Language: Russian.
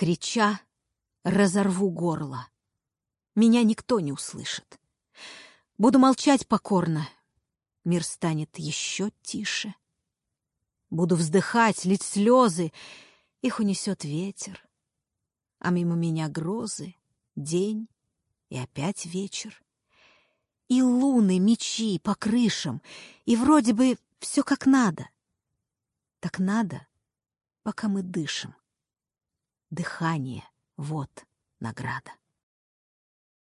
Крича, разорву горло. Меня никто не услышит. Буду молчать покорно. Мир станет еще тише. Буду вздыхать, лить слезы, их унесет ветер. А мимо меня грозы, день и опять вечер. И луны, мечи по крышам, и вроде бы все как надо. Так надо, пока мы дышим. Дыхание — вот награда.